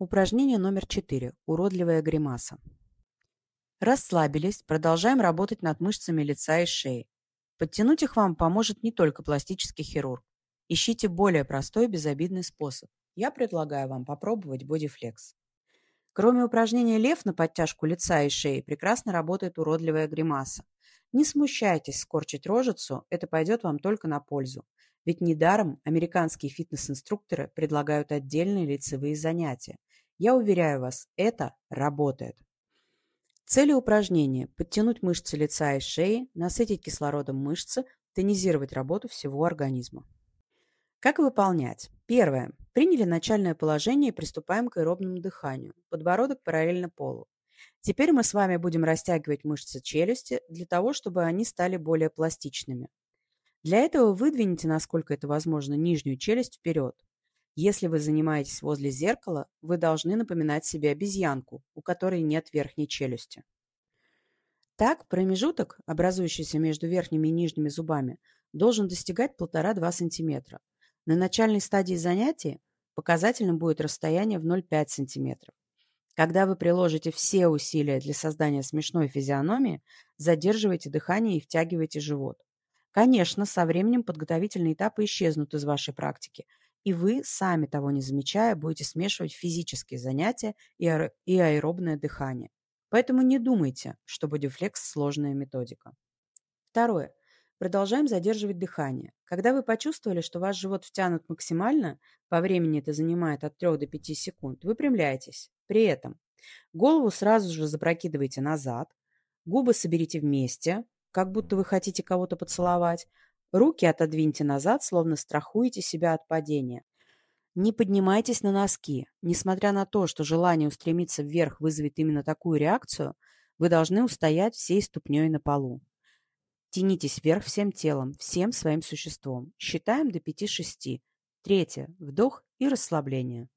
Упражнение номер 4. Уродливая гримаса. Расслабились, продолжаем работать над мышцами лица и шеи. Подтянуть их вам поможет не только пластический хирург. Ищите более простой безобидный способ. Я предлагаю вам попробовать бодифлекс. Кроме упражнения «Лев» на подтяжку лица и шеи, прекрасно работает уродливая гримаса. Не смущайтесь скорчить рожицу, это пойдет вам только на пользу. Ведь недаром американские фитнес-инструкторы предлагают отдельные лицевые занятия. Я уверяю вас, это работает. Цели упражнения – подтянуть мышцы лица и шеи, насытить кислородом мышцы, тонизировать работу всего организма. Как выполнять? Первое. Приняли начальное положение и приступаем к аэробному дыханию. Подбородок параллельно полу. Теперь мы с вами будем растягивать мышцы челюсти для того, чтобы они стали более пластичными. Для этого выдвините, насколько это возможно, нижнюю челюсть вперед. Если вы занимаетесь возле зеркала, вы должны напоминать себе обезьянку, у которой нет верхней челюсти. Так, промежуток, образующийся между верхними и нижними зубами, должен достигать 1,5-2 см. На начальной стадии занятия показательным будет расстояние в 0,5 см. Когда вы приложите все усилия для создания смешной физиономии, задерживайте дыхание и втягивайте живот. Конечно, со временем подготовительные этапы исчезнут из вашей практики, и вы, сами того не замечая, будете смешивать физические занятия и, аэ и аэробное дыхание. Поэтому не думайте, что бодифлекс – сложная методика. Второе. Продолжаем задерживать дыхание. Когда вы почувствовали, что ваш живот втянут максимально, по времени это занимает от 3 до 5 секунд, выпрямляйтесь. При этом голову сразу же запрокидывайте назад, губы соберите вместе, как будто вы хотите кого-то поцеловать, руки отодвиньте назад, словно страхуете себя от падения. Не поднимайтесь на носки. Несмотря на то, что желание устремиться вверх вызовет именно такую реакцию, вы должны устоять всей ступней на полу. Тянитесь вверх всем телом, всем своим существом. Считаем до 5-6. Третье. Вдох и расслабление.